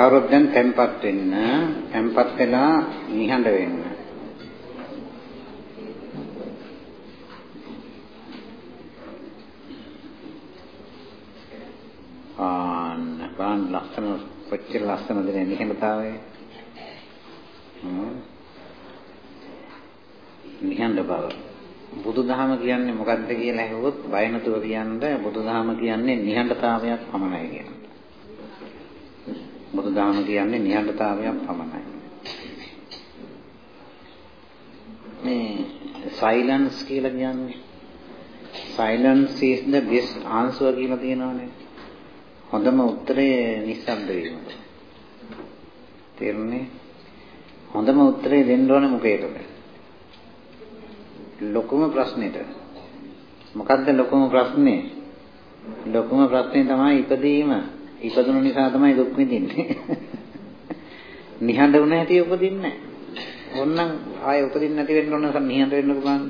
කවුරුත් දැන් tempat වෙන්න, tempat වෙලා නිහඬ වෙන්න. ආන්න බලන්න ලස්සන කොච්චර ලස්සනද නේ නිහඬතාවය. නිහඬ බව. බුදුදහම කියන්නේ මොකක්ද කියලා ඇහුවොත් බය නැතුව කියන්න බුදුදහම කියන්නේ නිහඬතාවයක් පමණයි කියන්නේ. බුදුදහම කියන්නේ නිහඬතාවයක් පමණයි. මේ silence කියලා කියන්නේ silence is the best answer කියලා තියෙනවානේ. හොඳම උත්තරේ නිස්සබ්ද වීම. තේරුණේ? හොඳම උත්තරේ දෙන්න ඕනේ මොකේද? ලොකුම ප්‍රශ්නෙට. මොකද්ද ලොකුම ප්‍රශ්නේ? ලොකුම ප්‍රශ්නේ තමයි ඉපදීම. ඉපදුණු නිසා තමයි දුක් විඳින්නේ. නිහඬ වුණ හැටි උපදින්නේ නැහැ. ඕන්නම් ආයෙ උපදින්න නැති වෙන්න ඕන නම් නිහඬ වෙන්න පුළුවන්.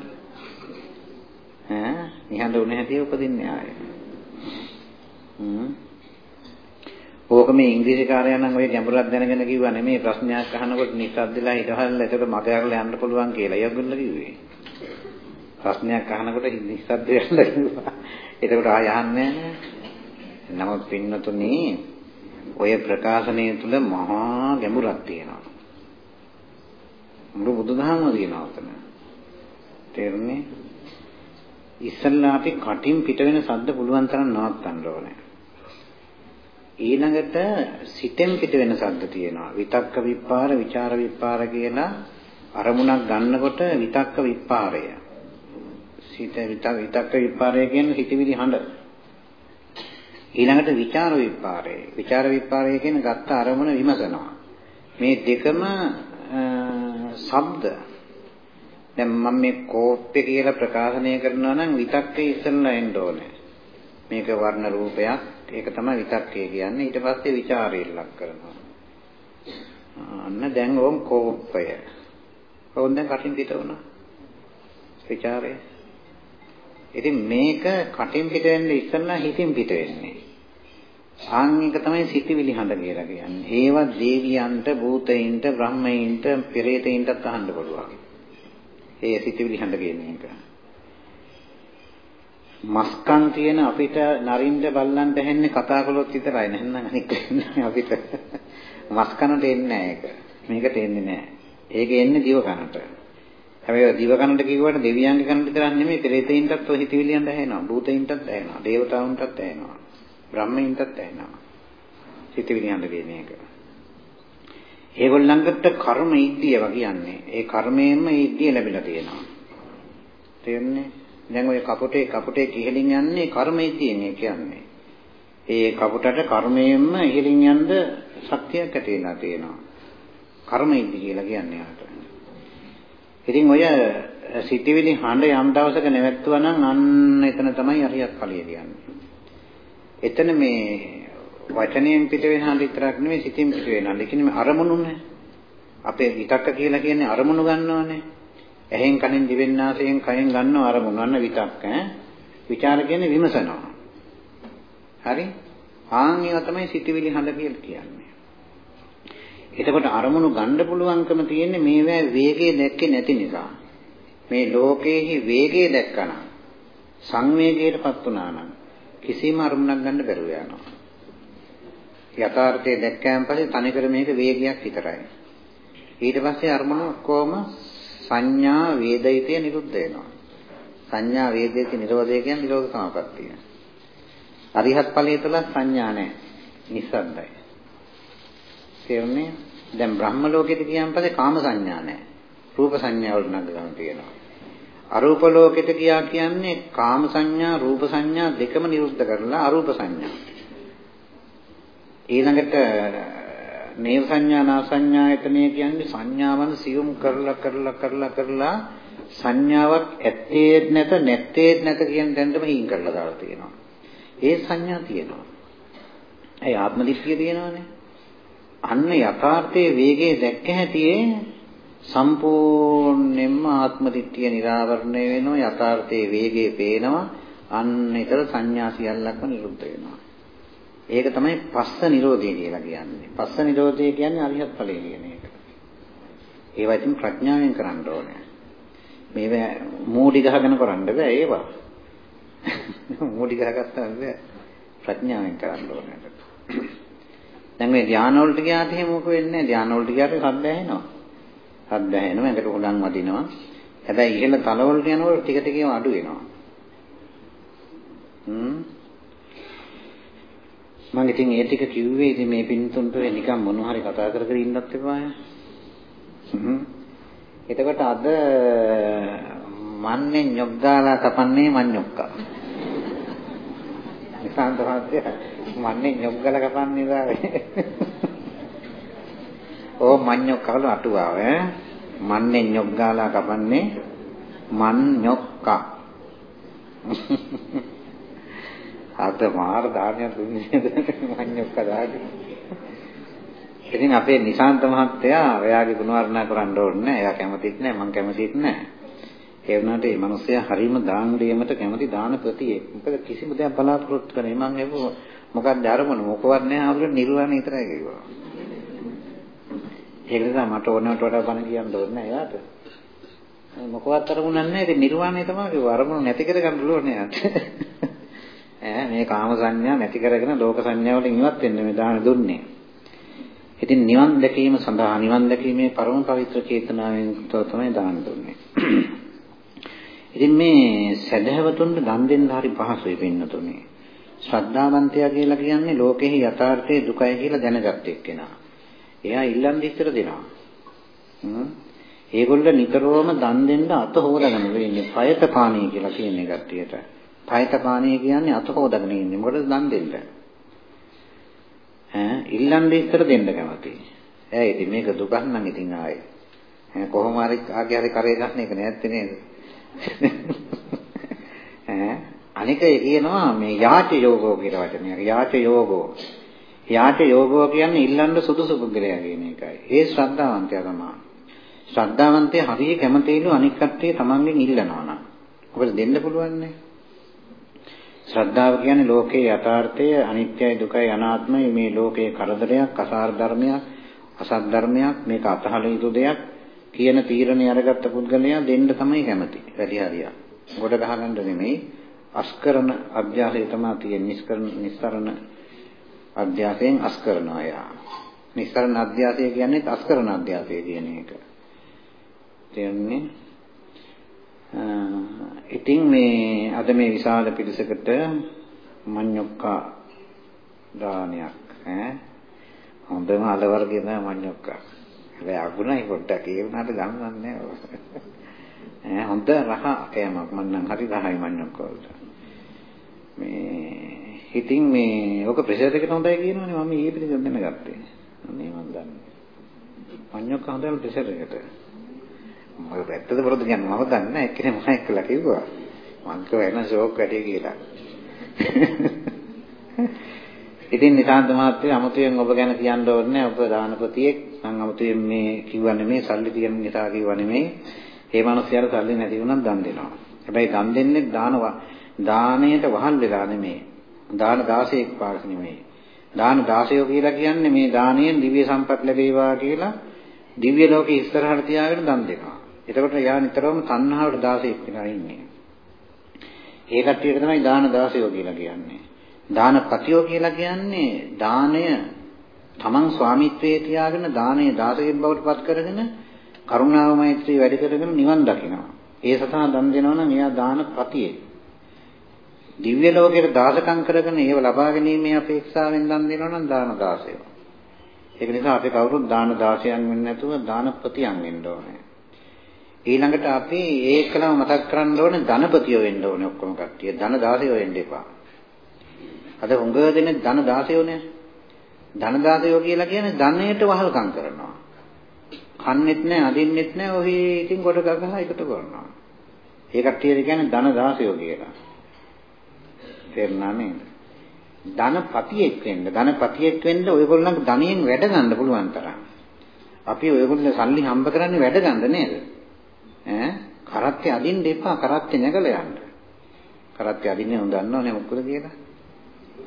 ඈ නිහඬ වුණ හැටි උපදින්නේ ආයෙ. හ්ම්. ඕක මේ ඉංග්‍රීසි කාර්යයන් නම් ඔය ගැඹුරක් දැනගෙන කිව්වා නෙමෙයි ප්‍රශ්නයක් අහනකොට නිස්සද්දලා හිටහල්ලා එතකොට මග යරලා යන්න පුළුවන් කියලා. ඒගොල්ලෝ කිව්වේ. ප්‍රශ්නයක් අහනකොට නිස්සද්ද වෙන්න කිව්වා. එතකොට ආය අහන්නේ නැහැ. නමුත් පින්නතුනි ඔය ප්‍රකාශනය තුල මහා ගැඹුරක් තියෙනවා. මුළු බුදුදහම තියෙනවා උතන. තේරුණේ? ඉස්සල්ලා අපි කටින් පිට වෙන සද්ද පුළුවන් තරම් නවත්තන්න ඕනේ. ඊළඟට සිතෙන් පිට වෙන සද්ද තියෙනවා. විතක්ක විපාර, ਵਿਚාර විපාර කියලා අරමුණක් ගන්නකොට විතක්ක විපාරය. සිත විතක්ක විපාරය කියන්නේ හිතවිලි හඬ. ඊළඟට විචාර විපාරය. විචාර විපාරය කියන්නේ ගත්ත අරමුණ විමසනවා. මේ දෙකම ශබ්ද. දැන් මම මේ කෝපය කියලා ප්‍රකාශනය කරනවා නම් විතක්කේ ඉස්සෙල්ලා එන්න ඕනේ. මේක වර්ණ රූපයක්. ඒක තමයි විතක්කේ කියන්නේ. ඊට පස්සේ විචාරය ඉලක්ක කරනවා. අන්න දැන් ඕම් කෝපය. ඕන් දැන් කටින් පිට වුණා. විචාරය ඉතින් මේක කටින් පිට වෙන්නේ ඉස්සෙල්ලා හිතින් පිට වෙන්නේ. ආන් එක තමයි සිතිවිලි හඬ කියලා කියන්නේ. ඒවා දේවියන්ට, භූතයින්ට, බ්‍රහ්මයින්ට, පෙරේතයින්ටත් අහන්න පුළුවන්. ඒ සිතිවිලි හඬ කියන එක. මස්කම් තියෙන අපිට නරින්ද බල්ලන්ට ඇහෙන්නේ කතා කළොත් විතරයි නැත්නම් අනික අපිට මස්කනට එන්නේ නැහැ ඒක. මේකට එන්නේ නැහැ. ඒක එන්නේ දිව කනට. හැබැයි දිව කනට කිව්වට දෙවියන්ගේ කනට විතරක් නෙමෙයි පෙරේතයින්ටත් ඔය හිතවිලියන්ට ඇහෙනවා. භූතයින්ටත් ඇහෙනවා. දේවතාවුන්ටත් ඇහෙනවා. බ්‍රහ්මයින්ටත් ඇහෙනවා. හිතවිලි යන කියන එක. ඒගොල්ලන්ට කර්ම ඉද්ධියව කියන්නේ. ඒ කර්මයෙන්ම ඉද්ධිය ලැබිලා තියෙනවා. තේරුණේ? දැන් ඔය කපුටේ කපුටේ ඉහළින් යන්නේ කර්ම ඉද්ධියෙන් කියන්නේ. ඒ කපුටට කර්මයෙන්ම ඉහළින් යන්න ශක්තියක් ඇති වෙලා තියෙනවා. කර්ම ඉද්ධි කියලා කියන්නේ ආට. ඉතින් ඔය සිටිවිලි හඬ යම් දවසක නැවැත්තුවා නම් අන්න එතන තමයි අරියත් ඵලය කියන්නේ. එතන මේ වචනයෙන් පිට වෙන හඬ විතරක් නෙමෙයි සිතින් පිට වෙන හඬ. ඒ කියන්නේ අරමුණුනේ. අපේ විතක්ක කියලා කියන්නේ අරමුණු ගන්නවනේ. ඇහෙන් කනෙන් දිවෙන් නාසයෙන් කයෙන් ගන්නව අරමුණු. අන්න විතක්ක ඈ. ਵਿਚාර කියන්නේ විමසනවා. හරි? ආන් ඒවා තමයි සිතිවිලි හඬ කියලා කියන්නේ. එතකොට අරමුණු ගන්න පුළුවන්කම තියෙන්නේ මේවැ වේගය දැක්කේ නැති නිසා. මේ ලෝකයේහි වේගය දැක්කනම් සංවේගයටපත් වුණා නම් කිසිම අරමුණක් ගන්න බැරුව යනවා. යථාර්ථය දැක්කයන් පස්සේ තනිකර මේක වේගයක් විතරයි. ඊට පස්සේ අරමුණ කොහොම සංඥා වේදිතය නිරුද්ධ වෙනවා. සංඥා වේදිතය නිරෝධය කියන්නේ නිරෝධ සමාපත්තිය. අරිහත් ඵලයේ තුල සංඥා නැහැ. නිස්සද්දයි. තේරුණේ? දැන් බ්‍රහ්ම ලෝකෙට ගියන් පස්සේ කාම සංඥා නැහැ. රූප සංඥා වල නගගම තියෙනවා. අරූප ලෝකෙට ගියා කියන්නේ කාම සංඥා රූප සංඥා දෙකම නිරුද්ධ කරලා අරූප සංඥා. ඊළඟට නේව සංඥා නා සංඥායතනය කියන්නේ සංඥාවන් සියුම් කරලා කරලා කරලා කරලා සංඥාවක් ඇත්තේ නැත නැත්තේ නැත කියන තැනටම හින් කරලා දාලා තියෙනවා. ඒ සංඥා තියෙනවා. ඒ ආත්ම දිට්ඨිය තියෙනවානේ. අන්න යථාර්ථයේ වේගයේ දැක්ක හැටියේ සම්පූර්ණයෙන්ම ආත්ම දිට්ඨිය निराවරණය වෙනවා යථාර්ථයේ වේගයේ පේනවා අන්න ඒතර සංඥා සියල්ලක්ම නිරුද්ධ වෙනවා ඒක තමයි පස්ස නිරෝධය කියලා කියන්නේ. පස්ස නිරෝධය කියන්නේ අරිහත් ඵලය කියන එක. ඒවා ඉතින් ප්‍රඥාවෙන් කරන්න ඕනේ. මේවා මූඩි ගහගෙන කරන්න බෑ ඒවා. මූඩි ගහගත්තාම බෑ. ප්‍රඥාවෙන් කරන්න ඕනේ. දැන් මේ ධානය වලට ගියාට එහෙම මොක වෙන්නේ නැහැ. ධානය වලට ගියාට සද්ද ඇහෙනවා. සද්ද ඇහෙනවා. එකට හොඩන් වදිනවා. හැබැයි ඉහළ තල වලට යනකොට ටික ටික ඒවා අඩු වෙනවා. හ්ම් මම ඉතින් ඒ ටික කිව්වේ ඉතින් මේ පින්තුන්ට නිකන් මොන හරි කතා කර කර ඉන්නත් එපාය. හ්ම්. එතකොට අද මන්නේ ñොක් දාලා කපන්නේ මඤ්ඤොක්කා. නිසාන්ත මහත්තයා මන්නේ ñොක් ගාලා කපන්නේ දාවේ. ඕ මඤ්ඤොක්කවල අටුවාව ඈ. මන්නේ ñොක් ගාලා කපන්නේ මඤ්ඤොක්කා. අද මාර දානයක් දුන්නේ මඤ්ඤොක්ක දාගේ. ඉතින් අපේ නිශාන්ත මහත්තයා එයාගේ ගුණ වර්ණනා කරන්න ඕනේ නැහැ. එයා කැමතිත් නැහැ, මම කැමතිත් නැහැ. ඒ වුණාට මේ මිනිස්සයා හරීම දාන දෙයකට කැමති දාන ප්‍රතියේ. මොකද කිසිම දෙයක් බලාපොරොත්තු කරන්නේ මම ඒක මොකක්ද අරමුණ මොකවත් නැහැ අපිට නිර්වාණය විතරයි කිව්වා. ඒක නිසා මට ඕනවට වඩා බණ කියන්න ඕනේ නැහැ එයාට. මොකවත් අරමුණක් නැහැ. ඉතින් නිර්වාණය තමයි කිව්වා. අරමුණ නැති කරගන්න ඕනේ එයාට. ඈ මේ කාම සංඥා නැති කරගෙන ලෝක සංඥා වලින් ඉවත් වෙන්න මේ දාන දුන්නේ. ඉතින් නිවන් දැකීම සඳහා නිවන් දැකීමේ පරම පවිත්‍ර චේතනාවෙන් තමයි දාන දුන්නේ. ඉතින් මේ සදහවතුන්ට දන් දෙන්න හරි පහසුයි පින්නතුනේ. ශ්‍රද්ධාවන්තයා කියලා කියන්නේ ලෝකෙහි යථාර්ථයේ දුකයි කියලා දැනගත් එක්කෙනා. එයා ඉල්ලන් දිස්තර දෙනවා. හ්ම්. ඒගොල්ල නිතරම දන් දෙන්න අත හොදගෙන වෙන්නේ. පයත පාණී කියලා කියන්නේ කට්ටියට. පයත පාණී කියන්නේ අත හොදගෙන ඉන්නේ. මොකටද දන් දෙන්න? ඈ ඉල්ලන්නේ ඉස්සර දෙන්න කැමති. ඈ ඉතින් මේක දුකක් නම් ඉතින් ආයේ. ඈ කොහොම හරි ආගේ හරි කරේ ගන්න එක නැත්තේ නේද? ඈ අනික කියනවා මේ යාච යෝගෝ කියලා වචනයක්. යාච යෝගෝ. යාච යෝගෝ කියන්නේ ඉල්ලන්න සුදුසු පුද්ගලයා කියන එකයි. ඒ ශ්‍රද්ධාවන්තයා තමයි. ශ්‍රද්ධාවන්තයා හරිය කැමතිලු අනික් කට්ටිය තමන්ගෙන් ඉල්ලනවා නම්. අපිට දෙන්න පුළුවන් නේ. ශ්‍රද්ධාව කියන්නේ ලෝකේ යථාර්ථය අනිත්‍යයි දුකයි අනාත්මයි මේ ලෝකේ කරදරයක් අසාර ධර්මයක් අසත් ධර්මයක් මේක අතහල යුතු දෙයක් කියන තීරණය අරගත්ත පුද්ගලයා දෙන්න තමයි කැමති. වැඩි හරියක්. ගොඩ ගහගන්න නෙමෙයි අස්කරන අධ්‍යාසය තමයි තියෙන්නේ. නිස්කරන නිස්සරණ අධ්‍යාසයෙන් අස්කරනවා යා. නිස්සරණ අධ්‍යාසය කියන්නේ අස්කරන අධ්‍යාසය කියන එක. තේරුණේ? ඉතින් මේ අද මේ විශාල පිරිසකට මඤ්ඤොක්කා දානයක් ඈ හොඳම අල වර්ගයේ තමයි මඤ්ඤොක්කා. හැබැයි අගුණයි පොඩ්ඩක් ඒ වුණාට ගන්නන්නේ ඈ හොඳ රහ කෑමක් මම නම් හරි රහයි මඤ්ඤොක්කා වලට. මේ ඉතින් මේ ඔක ප්‍රෙෂර් එකට හොඳයි කියනවනේ මම ඊයේ පිළිගන්න දැනගත්තේ. අනේ මන් දන්නේ. මඤ්ඤොක්කා හොඳයි ප්‍රෙෂර් එකට. මම ඇත්තද බොරුද කියන්නේ මම දන්නේ නැහැ එක්කෙනෙක් මම එක්කලා කිව්වා මං කිව්වා එන ෂෝක් වැඩි කියලා ඉතින් නිකාන්ත මහත්තයා අමුතුවෙන් ඔබ ගැන කියන්න ඕනේ ඔබ දානපතියෙක්. මම අමුතුවෙන් මේ කිව්වා නෙමෙයි සල්ලි තියෙන නිසා කිව්වා නෙමෙයි. ඒ මනුස්සයාට සල්ලි නැති වුණත් දන් දෙනවා. හැබැයි දන් දෙන්නේ දානවා දාණයට වහල් වෙලා නෙමෙයි. දාන 16ක් පාස් නෙමෙයි. දාන 16 කියලා කියන්නේ මේ දාණයෙන් දිව්‍ය සම්පත් ලැබේවා කියලා දිව්‍ය ලෝකේ ඉස්සරහට තියාගෙන දන් දෙනවා. එතකොට යා නිතරම තණ්හාවට 16ක් වෙලා ඉන්නේ. ඒ කට්ටියට තමයි දාන 16ෝ කියලා කියන්නේ. දානපතියෝ කියලා කියන්නේ දාණය තමන් ස්වාමිත්වයේ තියාගෙන දාණය 16ක් බවට පත් කරගෙන කරුණාව මෛත්‍රී වැඩි කරගෙන නිවන් දකිනවා. ඒ සතා දන් දෙනවා නම් එයා දානපතියෙක්. දිව්‍ය ලෝකයට දාසකම් කරගෙන ඒව ලබා ගැනීමේ අපේක්ෂාවෙන් දන් දෙනවා නම් දාන 16ෝ. ඒක නිසා අපි කවුරුත් දාන 16න් වෙන්නේ නැතුව දානපතියන් වෙන්න ඕනේ. ඊළඟට අපි ඒකලම මතක් කරන්න ඕනේ ධනපතියෝ වෙන්න ඕනේ ඔක්කොම කට්ටිය. ධන 16 වෙන්න එපා. අද හුඟ දෙනේ ධන 16 නේ. ධන 16 කියලා කියන්නේ ධනයට වහල්කම් කරනවා. කන්නේත් නැහැ, අදින්නෙත් නැහැ, ඔහි ඉතින් කොට ගගහ එකතු කරනවා. ඒ කට්ටියට කියන්නේ ධන 16 කියලා. තේරුණා නේද? ධනපතියෙක් වෙන්න, ධනපතියෙක් වෙන්න ඔයගොල්ලන්ට ධනියෙන් වැඩ ගන්න පුළුවන් තරම්. අපි ඔයගොල්ලෝ සල්ලි හම්බ කරන්නේ වැඩ ගන්න නේද? ඈ කරත්තේ අදින්න එපා කරත්තේ නැගලා යන්න. කරත්තේ අදින්නේ උන් දන්නවනේ මොකද කියලා.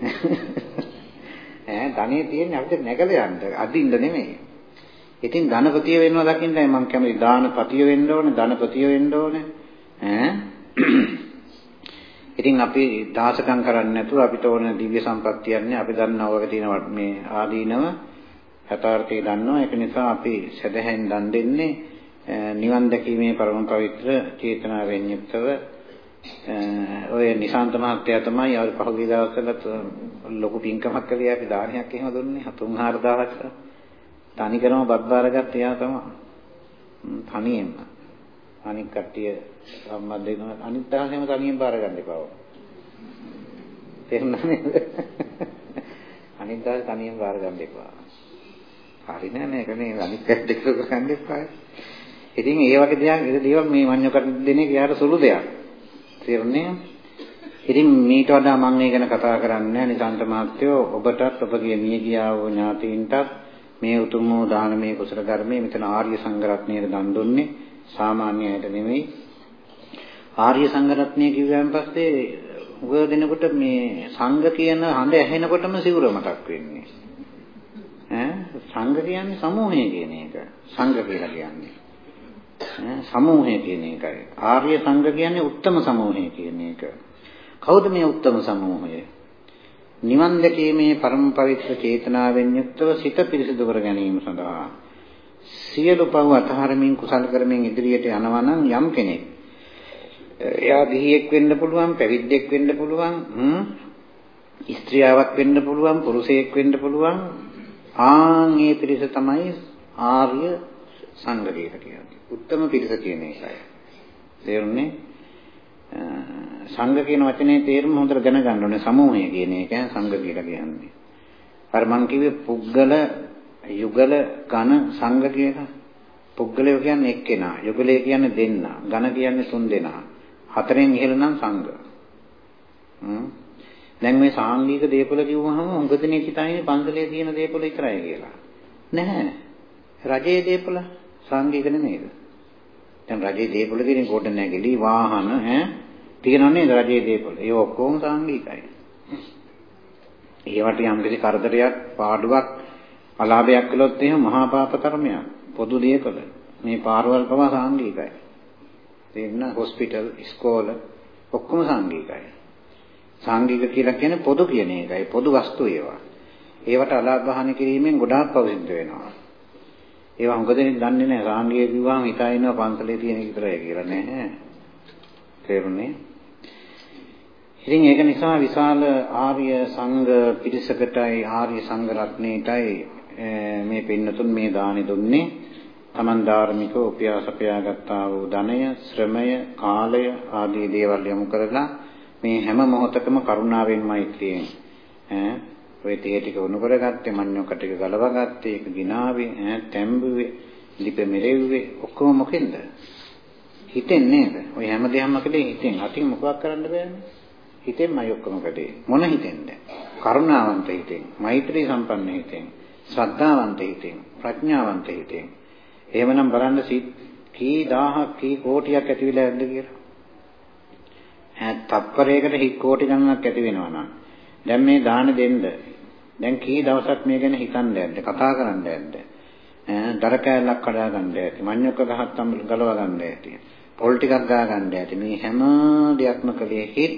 ධනෙ තියෙන්නේ අපිට නැගලා යන්න අදින්න නෙමෙයි. ඉතින් ධනපතිය වෙනවා දකින්නයි මම කැමති. දානපතිය වෙන්න ඕනේ ධනපතිය වෙන්න ඕනේ. ඈ? ඉතින් අපි දාසකම් කරන්නේ නැතුව අපිට ඕන දිව්‍ය සම්පත්තියන්නේ අපි දන්නා වගේ තියෙන මේ ආදීනව. යථාර්ථය දන්නවා. ඒක නිසා අපි සදහෙන් දන් දෙන්නේ නිවන් දැකීමේ පරම පවිත්‍ර චේතනාවෙන් යුක්තව ඔය නිශාන්ත මහත්තයා තමයි ආවි පහුගිය දවස්වල ලොකු පින්කමක් කළේ. අපි දානයක් එහෙම දුන්නේ. 3-4000ක් තනිකරම බත් බාරගත්ත එයා තමයි. තනියෙන්ම. අනික් කට්ටිය සම්බන්ධ වෙනවා. අනිත් දවසේම තනියෙන් බාරගන්න එපා තේරුණා නේද අනිත් දවසේ තනියෙන් බාරගන්න එපා. හරි නෑ මේක නේ. අනිත් කට්ටිය කරගන්න එපා. ඉතින් ඒ වගේ දෙයක් ඒ දේවල් මේ මඤ්ඤොකට දෙන එක යාට සුළු දෙයක්. තේරුණේ? ඉතින් මීට වඩා මම මේ ගැන කතා කරන්නේ නිසන්ත මහත්තයෝ ඔබටත් ඔබගේ මිය ගියා වූ ඥාතීන්ටත් මේ උතුම් වූ දානමය කුසල ධර්මයේ මෙතන ආර්ය සංඝරත්නයේ දන් දුන්නේ සාමාන්‍ය අයට නෙමෙයි. ආර්ය සංඝරත්නය කිව්වන් පස්සේ උගව දෙනකොට මේ සංඝ කියන හඬ ඇහෙනකොටම සිවුර මතක් වෙන්නේ. ඈ සංඝ කියන්නේ සමූහය කියන එක. සංඝ කියලා කියන්නේ. සමූහය කියන එකයි. ආර්ය සංඝ කියන්නේ උත්තම සමූහය කියන එක. කවුද මේ උත්තම සමූහය? නිවන් දැකීමේ පරම පවිත්‍ර චේතනාවෙන් යුක්තව සිත පිරිසිදු කර ගැනීම සඳහා සියලු පව් අතහරමින් කුසල කරමින් ඉදිරියට යනවා නම් යම් කෙනෙක් එයා ගිහියෙක් වෙන්න පුළුවන් පැවිද්දෙක් වෙන්න පුළුවන් ස්ත්‍රියාවක් වෙන්න පුළුවන් පුරුෂයෙක් වෙන්න පුළුවන් ආන් ඒ පිරිස තමයි ආර්ය සංඝ කියලා කියන්නේ උත්තම පිරිස කියන එකයි. තේරුණේ? සංඝ කියන වචනේ තේරුම හොඳට දැනගන්න ඕනේ. සමූහය කියන එක සංඝ කියලා කියන්නේ. අර මං කිව්වේ පුද්ගල යුගල ඝන සංඝ කියලා. පුද්ගලය කියන්නේ එක්කෙනා, යුගලය කියන්නේ දෙන්නා, ඝන කියන්නේ තුන් දෙනා. හතරෙන් ඉහළ නම් සංඝ. හ්ම්. දැන් මේ සාංගික දේපල කිව්වහම උඟ දෙනෙක් හිතන්නේ පන්සලේ තියෙන දේපල විතරයි කියලා. නැහැ. රජයේ දේපල සංඝික නෙමෙයිද? දැන් රජයේ දේපොළ තියෙන කොට නැගිලි වාහන ඈ තියෙනව නේද රජයේ දේපොළ. ඒ ඔක්කොම සංඝිකයි. ඒවට යම් කිසි කරදරයක් පාඩුවක් අලාභයක් කළොත් එහෙම මහා පාප කර්මයක්. පොදු දේපොළ. මේ පාරවල් පවා සංඝිකයි. තේන්න හොස්පිටල් ඉස්කෝල ඔක්කොම සංඝිකයි. සංඝික කියලා කියන්නේ පොදු කියන එකයි. පොදු වස්තු ඒවා. ඒවට අලාභ හානි කිරීමෙන් ගොඩාක් පවිත්‍ර වෙනවා. ඒවා හුඟ දෙනෙක් දන්නේ නැහැ. රාණ්ඩිය කිව්වම හිතා ඉන්නවා පන්සලේ තියෙන විතරයි කියලා නෑ. තේරුණේ? ඉතින් ඒක නිසා විශාල ආර්ය සංඝ පිරිසකටයි ආර්ය සංඝ රත්නයටයි මේ පින්නතුන් මේ දානි දුන්නේ. Taman ධාර්මිකව උපයාසපයා ගත්තා වූ ධනය, ශ්‍රමය, කාලය ආදී දේවල් යොමු කරලා මේ හැම මොහොතකම කරුණාවෙන් මෛත්‍රියෙන් ඈ ඔය තේ ටික උණු කරගත්තේ මඤ්ඤොක ටික ගලවගත්තේ ඒක ගිනාවේ ඈ තැඹුවේ ලිප මෙරෙව්වේ ඔක්කොම මොකෙන්ද? හිතෙන් නේද? ඔය හැම දෙයක්ම කළේ හිතෙන්. අතින් මොකක් කරන්න බෑනේ? හිතෙන්මයි ඔක්කොම කළේ මොන හිතෙන්ද? කරුණාවන්ත හිතෙන් මෛත්‍රී සම්පන්න හිතෙන් ශ්‍රද්ධාවන්ත හිතෙන් ප්‍රඥාවන්ත හිතෙන්. එහෙමනම් බලන්න කී දහහක් කී කෝටියක් ඇති වෙලා ඇද්ද කියලා? ඈ තප්පරයකට හික් කෝටි ගණනක් ඇති වෙනවා නම්. දැන් මේ දාන දෙන්න. දැන් කී දවසක් මේ ගැන හිතන්න ඇද්ද කතා කරන්න ඇද්ද ඈ දර කෑල්ලක් කඩා ගන්න ඇති මඤ්ඤොක්ක ගහක් තම ගලව ගන්න ඇති පොල් ටිකක් ගා ගන්න ඇති. මේ හැම දෙයක්ම කලේ හිත්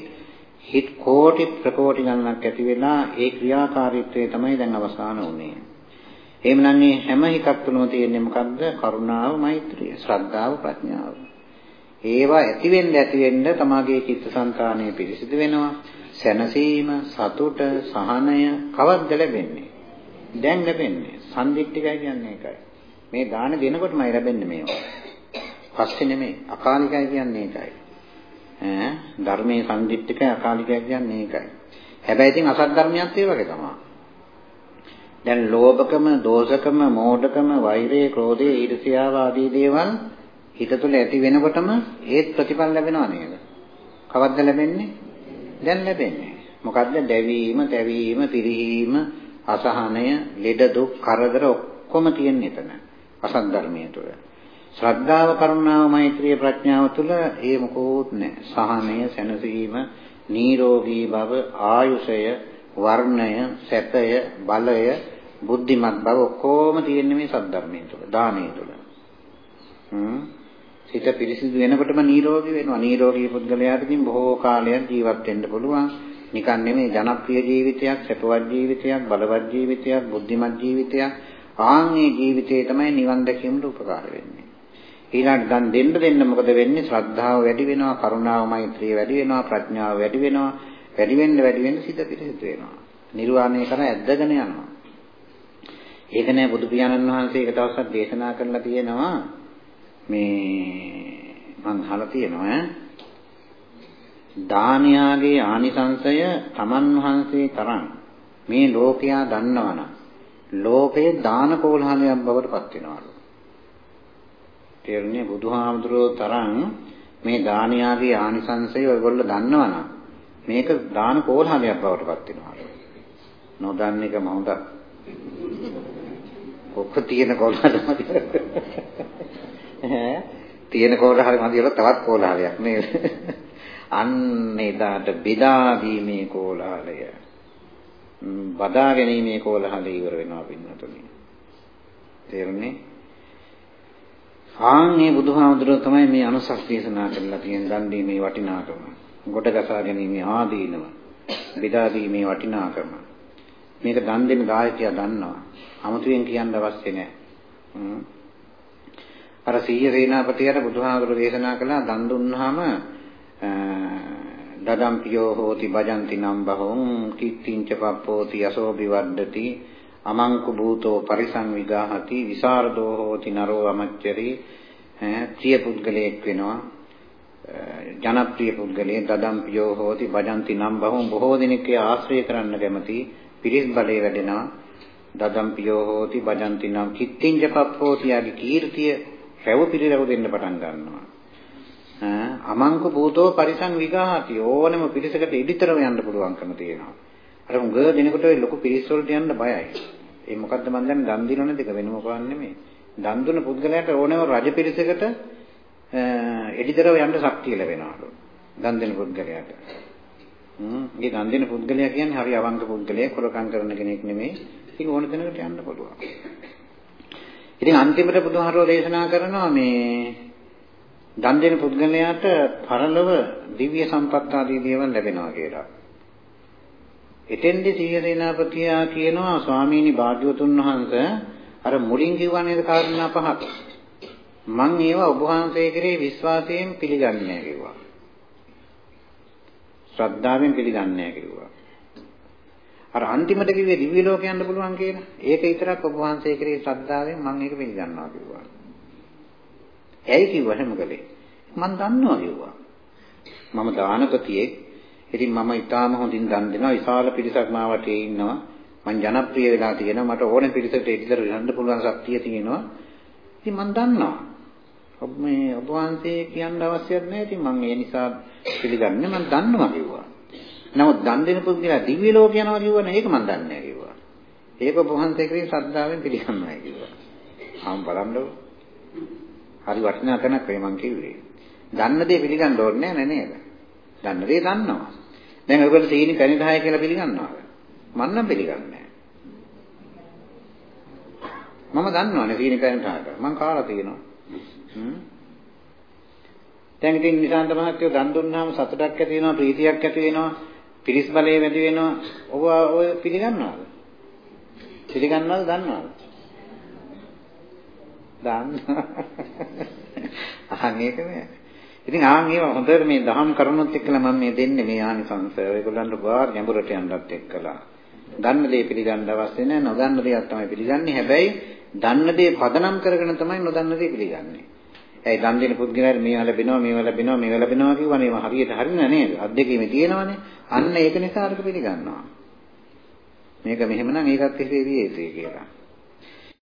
හිත් කෝටි ප්‍රකෝටි ගණනක් ඇති වෙලා ඒ ක්‍රියාකාරීත්වය තමයි දැන් අවසාන වුනේ. එහෙමනම් මේ හැම එකක් තුනම තියෙන්නේ මොකද්ද? කරුණාව මෛත්‍රිය ශ්‍රද්ධාව ප්‍රඥාව. ඒවා ඇති වෙන්න ඇති වෙන්න තමාගේ චිත්තසංතානය පිරිසිදු වෙනවා. සැනසීම, සතුට, සහනය කවද්ද ලැබෙන්නේ? දැන් ලැබෙන්නේ. සම්දික්තිකයි කියන්නේ ඒකයි. මේ දාන දෙනකොටමයි ලැබෙන්නේ මේවා. පස්සේ නෙමෙයි. අකාලිකයි කියන්නේ ඒකයි. ඈ ධර්මයේ සම්දික්තිකයි අකාලිකයි කියන්නේ ඒකයි. හැබැයි ඉතින් අසත් ධර්මයක් ඒ වගේ තමයි. දැන් ලෝභකම, දෝෂකම, මෝඩකම, වෛරය, ක්‍රෝධය, ඊර්ෂ්‍යාව ආදී දේවල් හිත තුළ ඇති වෙනකොටම ඒත් ප්‍රතිඵල ලැබෙනව නේද? කවද්ද ලැබෙන්නේ? දැන් ලැබෙන්නේ. මොකද්ද? දැවීම, තැවීම, පිරිහීම, අසහනය, ලෙඩ දුක්, කරදර ඔක්කොම තියෙන්නේ එතන. අසත් ධර්මයේ තුල. ශ්‍රද්ධාව, කරුණාව, මෛත්‍රිය, ප්‍රඥාව තුල ඒ මොකෝත් නැහැ. සහනය, සැනසීම, නිරෝගී බව, ආයුෂය වර්ණය, සැපය, බලය, බුද්ධිමත් බව ඔක්කොම තියෙන්නේ මේ සද්ධර්මයේ තුල, දානයේ තුල. හ්ම්. සිත පිරිසිදු වෙනකොටම නිරෝගී වෙනවා. නිරෝගී පුද්ගලයාට ඉතින් බොහෝ කාලයක් ජීවත් වෙන්න පුළුවන්. නිකන් නෙමෙයි ජනප්‍රිය ජීවිතයක්, සැපවත් ජීවිතයක්, බලවත් ජීවිතයක්, බුද්ධිමත් ජීවිතයක්. ආන්ගේ ජීවිතේ තමයි නිවන් දැකීමට උපකාර වෙන්නේ. ඊළඟට ගන් දෙන්න දෙන්න මොකද වෙන්නේ? ශ්‍රද්ධාව වැඩි වෙනවා, කරුණාව, මෛත්‍රිය වැඩි වෙනවා, ප්‍රඥාව වැඩි වෙනවා. වැඩි වෙන්න වැඩි වෙන්න සිත පිරිසිදු වෙනවා. නිර්වාණය කරා ඇද්දගෙන යනවා. ඒක නෑ බුදු පියාණන් වහන්සේ එක දවසක් දේශනා කරලා තියෙනවා මේ මං අහලා තියෙනවා ඈ දානයාගේ ආනිසංශය තමන් වහන්සේ තරම් මේ ලෝකයා දන්නවනම් ලෝකේ දාන කෝලහලයක් බවට පත් වෙනවලු. තේරුණේ බුදුහාමුදුරුවෝ තරම් මේ දානයාගේ ආනිසංශය ඔයගොල්ලෝ දන්නවනම් මේක දාන කෝලහලයක් බවට පත් වෙනවලු. නොදන්න එක මහොඳ. කොක්ක තියෙන කෝලහලමද? ඈ තියෙන කෝලහල මදිවල තවත් කෝලහලයක් නේද? අන්න එදාට බෙදා දීමේ කෝලහලය. බදා ගැනීමේ කෝලහලය ඉවර වෙනවා පින්නතුනි. තේරුණේ? ආන්නේ බුදුහාමුදුරුවෝ තමයි මේ අනුසස් දේශනා කරලා තියෙන දන් දීමේ වටිනාකම. ගොඩ ගසා ගැනීමේ ආදීනව. බෙදා දීමේ වටිනාකම. මේක දන් දෙන ගායකයා දන්නවා. 아무තුවෙන් කියන්න අවශ්‍ය නැහැ. අර සීය සේනාපතියට බුදුහාමුදුරු දේශනා කළා දන් දුන්නාම දදම්පියෝ හෝති භජಂತಿ නම් බහොං කිත්තිංච පප්පෝති යසෝ විවද්දති අමංකු භූතෝ පරිසංවිගාහති විසරදෝ හෝති නරෝ අමච්චරි ප්‍රිය පුද්ගලයෙක් වෙනවා. ජනප්‍රිය පුද්ගලයේ දදම්පියෝ හෝති භජಂತಿ නම් බහොං බොහෝ දිනක ආශ්‍රය කරන්න කැමති පිරිස් බලේ වැඩෙනවා. දදම්පියෝ හෝති භජಂತಿ නම් කිත්තිංච පප්පෝති යගේ කීර්තිය රැව පිළිරව දෙන්න පටන් ගන්නවා. අමංක භූතෝ පරිසං විගාහති ඕනම පිරිසකට ඉදිතරම යන්න පුළුවන්කම තියෙනවා. අර මුග දිනකට ඔය ලොකු පිරිස් වලට යන්න බයයි. ඒ මොකද්ද මන් දැන් දන් දිනන දෙක වෙන මොකක්ද නෙමෙයි. දන් දුන්න පුද්ගලයාට ඕනම රජ පිරිසකට එදිතරව යන්න ශක්තිය ලැබෙනවලු. දන් දෙන පුද්ගලයාට. හ්ම් මේ දන් දෙන පුද්ගලයා කියන්නේ හරි අවංක පුද්ගලයෙක් කොලකම් කරන කෙනෙක් නෙමෙයි. ඉතින් ඕන දෙනකට යන්න පුළුවන්. ඉතින් අන්තිමට බුදුහාරෝ දේශනා කරනවා මේ දන් දෙන පුද්ගලයාට පරලොව දිව්‍ය සම්පත් ආදී දේවල් ලැබෙනවා කියලා. එතෙන්දී සීය සේනාපතියා කියනවා ස්වාමීනි භාග්‍යවතුන් වහන්සේ අර මුලින් කිව්වා නේද කාරණා පහක්. මං ඒවා ඔබ වහන්සේ කෙරේ විශ්වාසයෙන් පිළිගන්නේ නැහැ කිව්වා. ශ්‍රද්ධාවෙන් පිළිගන්නේ නැහැ කිව්වා. අර අන්තිමට කිව්වේ දිව්‍ය ලෝක යන්න පුළුවන් කියලා. ඒක විතරක් ඔබ වහන්සේ කෙරේ ශ්‍රද්ධාවෙන් මම ඒක පිළිගන්නවා කිව්වා. ඇයි කිව්වා හැමකලේ? මම දන්නවා කිව්වා. මම දානපතියෙක්. ඉතින් මම ඊටාම හොඳින් දන් දෙනවා. විශාල පිරිසක් මාවට ඉන්නවා. මම ජනප්‍රිය වෙලා තියෙනවා. මට ඕනේ පිරිසකට ඉදිරියට යන්න පුළුවන් ශක්තිය තියෙනවා. ඉතින් මම දන්නවා. ඔබ මේ ඔබ වහන්සේ කියන්න අවශ්‍යත් නැහැ. ඉතින් මම ඒ නිසා පිළිගන්නේ මම දන්නවා කිව්වා. නමුත් දන් දෙන පුද්ගලයා දිව්‍ය ලෝක යනවා කියවනේ ඒක මම දන්නේ නැහැ කිව්වා. ඒක වහන්සේ ක්‍රියේ ශ්‍රද්ධාවෙන් පිළිගන්නවා කිව්වා. ආම් බලන්නකො. හරි වටිනා තැනක් මේ මං කිව්වේ. දන්න දේ පිළිගන්න ඕනේ නැහැ නේද? දන්න දේ දන්නවා. දැන් ඔයගොල්ලෝ සීනි පැණි 10 කියලා පිළිගන්නවද? මම නම් පිළිගන්නේ නැහැ. මම දන්නවනේ සීනි පැණි 10 මං කාලා තියෙනවා. හ්ම් දැන් ඉතින් නිසාන්ත මහත්තයෝ දන් දුන්නාම සතුටක් ඇති වෙනවා ප්‍රීතියක් ඇති වෙනවා පිරිස් බලය වැඩි වෙනවා. ඔබ ඔය පිළිගන්නවද? පිළිගන්නවද දන්නවද? දන්න. අහන් ඒක නෑ. ඉතින් ආන් ඒවා හොඳට මේ දහම් කරුණොත් එක්කලා මම මේ දෙන්නේ මේ ආනිසංස. ඒගොල්ලන්ට ගාර ගැඹුරට යන්නත් එක්කලා. දන්න දේ පිළිගන්න අවශ්‍ය නෑ. නොදන්න දේක් තමයි පිළිගන්නේ. හැබැයි දන්න දේ පදනම් කරගෙන තමයි නොදන්න දේ පිළිගන්නේ. ඒ දන් දෙන පුද්ගලයාට මේවා ලැබෙනවා මේවා ලැබෙනවා මේවා ලැබෙනවා කියවනේ ඒවා හරියට හරින නේද? අද්දකීම තියෙනවනේ. අන්න ඒක නිසා අරක පිළිගන්නවා. මේක මෙහෙම නම් ඒකත් එසේ විය යුතුයි කියලා.